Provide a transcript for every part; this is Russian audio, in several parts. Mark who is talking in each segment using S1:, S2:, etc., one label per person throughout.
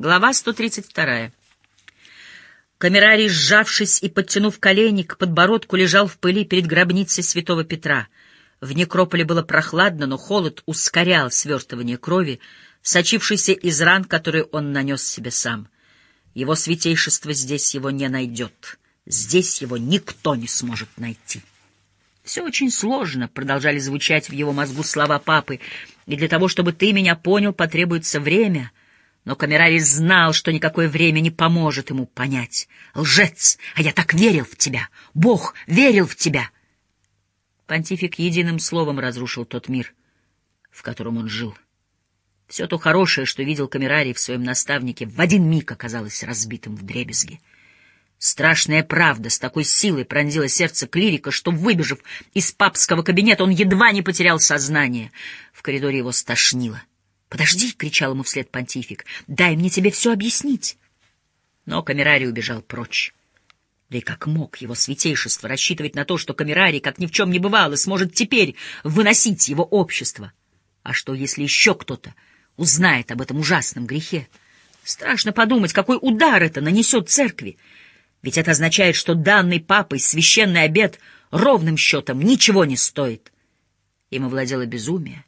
S1: Глава 132. Камерарий, сжавшись и подтянув колени к подбородку, лежал в пыли перед гробницей святого Петра. В некрополе было прохладно, но холод ускорял свертывание крови, сочившейся из ран, которые он нанес себе сам. Его святейшество здесь его не найдет. Здесь его никто не сможет найти. Все очень сложно, — продолжали звучать в его мозгу слова папы, — и для того, чтобы ты меня понял, потребуется время — но Камерарий знал, что никакое время не поможет ему понять. «Лжец! А я так верил в тебя! Бог верил в тебя!» Понтифик единым словом разрушил тот мир, в котором он жил. Все то хорошее, что видел Камерарий в своем наставнике, в один миг оказалось разбитым в дребезги. Страшная правда с такой силой пронзила сердце клирика, что, выбежав из папского кабинета, он едва не потерял сознание. В коридоре его стошнило. «Подожди!» — кричал ему вслед понтифик. «Дай мне тебе все объяснить!» Но Камерарий убежал прочь. Да и как мог его святейшество рассчитывать на то, что Камерарий, как ни в чем не бывало, сможет теперь выносить его общество? А что, если еще кто-то узнает об этом ужасном грехе? Страшно подумать, какой удар это нанесет церкви. Ведь это означает, что данный папой священный обет ровным счетом ничего не стоит. Им овладело безумие.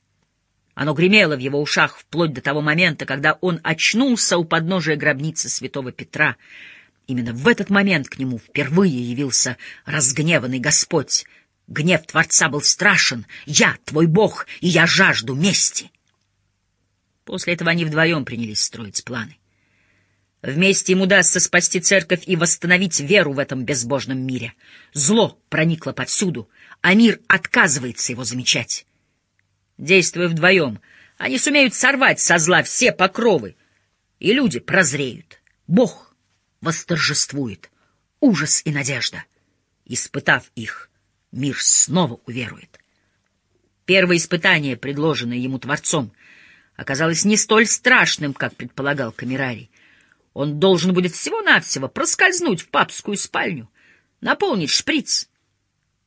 S1: Оно гремело в его ушах вплоть до того момента, когда он очнулся у подножия гробницы святого Петра. Именно в этот момент к нему впервые явился разгневанный Господь. Гнев Творца был страшен. «Я твой Бог, и я жажду мести!» После этого они вдвоем принялись строить планы. Вместе им удастся спасти церковь и восстановить веру в этом безбожном мире. Зло проникло повсюду, а мир отказывается его замечать. Действуя вдвоем, они сумеют сорвать со зла все покровы, и люди прозреют. Бог восторжествует, ужас и надежда. Испытав их, мир снова уверует. Первое испытание, предложенное ему Творцом, оказалось не столь страшным, как предполагал Камерарий. Он должен будет всего-навсего проскользнуть в папскую спальню, наполнить шприц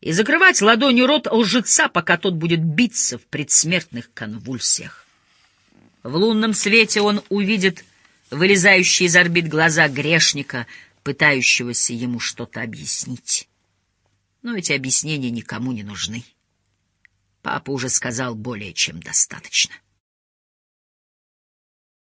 S1: и закрывать ладонью рот лжеца, пока тот будет биться в предсмертных конвульсиях. В лунном свете он увидит вылезающие из орбит глаза грешника, пытающегося ему что-то объяснить. Но эти объяснения никому не нужны. Папа уже сказал более чем достаточно.